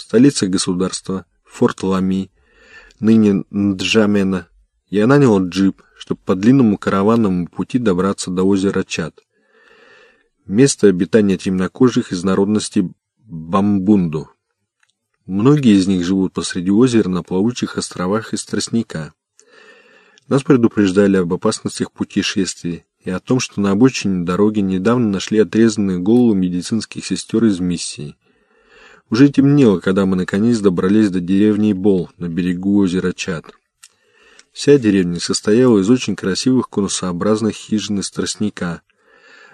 столице государства, Форт Лами, ныне Нджамена, я нанял джип, чтобы по длинному караванному пути добраться до озера Чад. Место обитания темнокожих из народности Бамбунду. Многие из них живут посреди озера на плавучих островах из тростника. Нас предупреждали об опасностях путешествий и о том, что на обочине дороги недавно нашли отрезанные головы медицинских сестер из миссии. Уже темнело, когда мы наконец добрались до деревни Бол на берегу озера Чад. Вся деревня состояла из очень красивых конусообразных хижин из тростника,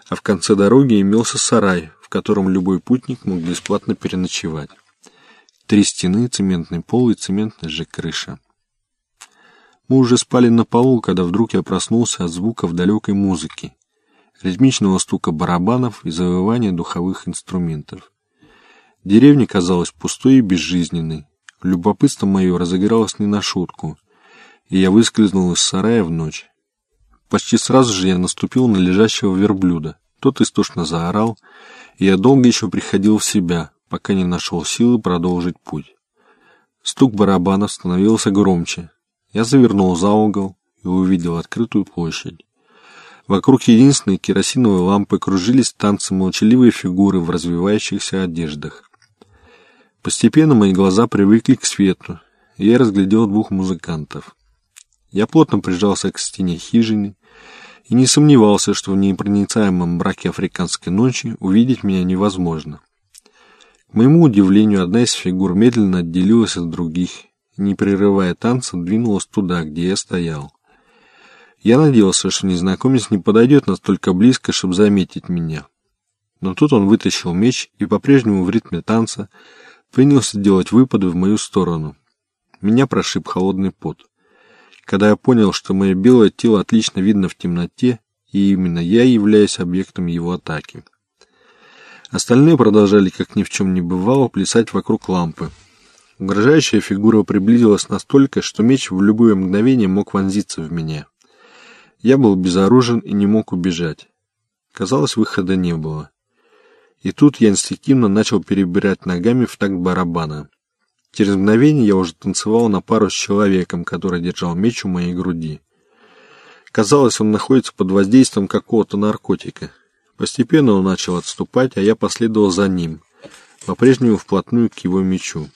а в конце дороги имелся сарай, в котором любой путник мог бесплатно переночевать. Три стены, цементный пол и цементная же крыша. Мы уже спали на полу, когда вдруг я проснулся от звуков далекой музыки, ритмичного стука барабанов и завывания духовых инструментов. Деревня казалась пустой и безжизненной. Любопытство мое разыгралось не на шутку, и я выскользнул из сарая в ночь. Почти сразу же я наступил на лежащего верблюда. Тот истошно заорал, и я долго еще приходил в себя, пока не нашел силы продолжить путь. Стук барабанов становился громче. Я завернул за угол и увидел открытую площадь. Вокруг единственной керосиновой лампы кружились танцы молчаливые фигуры в развивающихся одеждах. Постепенно мои глаза привыкли к свету, и я разглядел двух музыкантов. Я плотно прижался к стене хижины и не сомневался, что в непроницаемом браке африканской ночи увидеть меня невозможно. К моему удивлению, одна из фигур медленно отделилась от других и, не прерывая танца, двинулась туда, где я стоял. Я надеялся, что незнакомец не подойдет настолько близко, чтобы заметить меня. Но тут он вытащил меч и по-прежнему в ритме танца принялся делать выпады в мою сторону. Меня прошиб холодный пот. Когда я понял, что мое белое тело отлично видно в темноте, и именно я являюсь объектом его атаки. Остальные продолжали, как ни в чем не бывало, плясать вокруг лампы. Угрожающая фигура приблизилась настолько, что меч в любое мгновение мог вонзиться в меня. Я был безоружен и не мог убежать. Казалось, выхода не было. И тут я инстинктивно начал перебирать ногами в такт барабана. Через мгновение я уже танцевал на пару с человеком, который держал меч у моей груди. Казалось, он находится под воздействием какого-то наркотика. Постепенно он начал отступать, а я последовал за ним, по-прежнему вплотную к его мечу.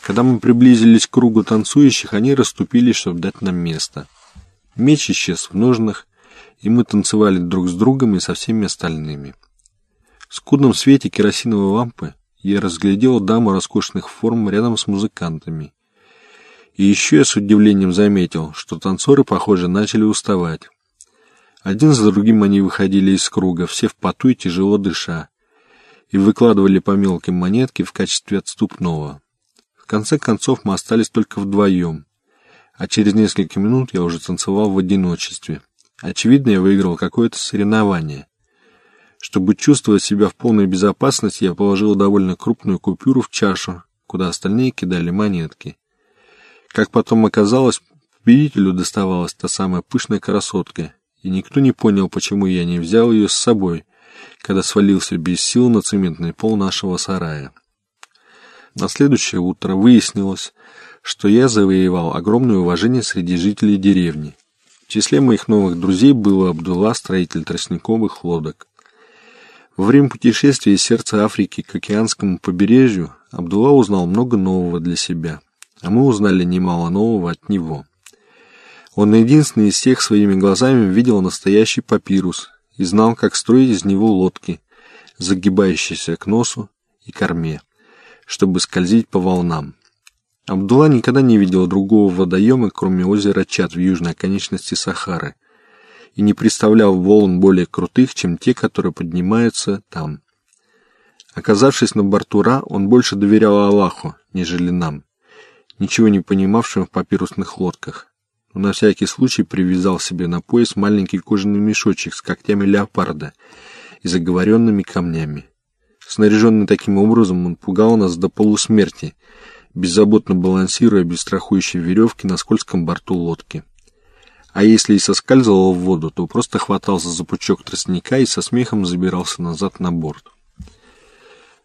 Когда мы приблизились к кругу танцующих, они расступились, чтобы дать нам место. Меч исчез в ножнах, и мы танцевали друг с другом и со всеми остальными. В скудном свете керосиновой лампы я разглядел даму роскошных форм рядом с музыкантами. И еще я с удивлением заметил, что танцоры, похоже, начали уставать. Один за другим они выходили из круга, все в поту и тяжело дыша, и выкладывали по мелким монетке в качестве отступного. В конце концов мы остались только вдвоем, а через несколько минут я уже танцевал в одиночестве. Очевидно, я выиграл какое-то соревнование. Чтобы чувствовать себя в полной безопасности, я положил довольно крупную купюру в чашу, куда остальные кидали монетки. Как потом оказалось, победителю доставалась та самая пышная красотка, и никто не понял, почему я не взял ее с собой, когда свалился без сил на цементный пол нашего сарая. На следующее утро выяснилось, что я завоевал огромное уважение среди жителей деревни. В числе моих новых друзей был Абдулла, строитель тростниковых лодок. Во время путешествия из сердца Африки к океанскому побережью Абдулла узнал много нового для себя, а мы узнали немало нового от него. Он единственный из всех своими глазами видел настоящий папирус и знал, как строить из него лодки, загибающиеся к носу и корме, чтобы скользить по волнам. Абдулла никогда не видел другого водоема, кроме озера Чад в южной оконечности Сахары, и не представлял волн более крутых, чем те, которые поднимаются там. Оказавшись на борту Ра, он больше доверял Аллаху, нежели нам, ничего не понимавшим в папирусных лодках но на всякий случай привязал себе на пояс маленький кожаный мешочек с когтями леопарда и заговоренными камнями. Снаряженный таким образом, он пугал нас до полусмерти, беззаботно балансируя без страхующей веревки на скользком борту лодки. А если и соскальзывал в воду, то просто хватался за пучок тростника и со смехом забирался назад на борт.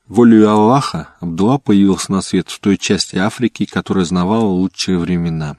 Волею Аллаха Абдулла появился на свет в той части Африки, которая знавала лучшие времена.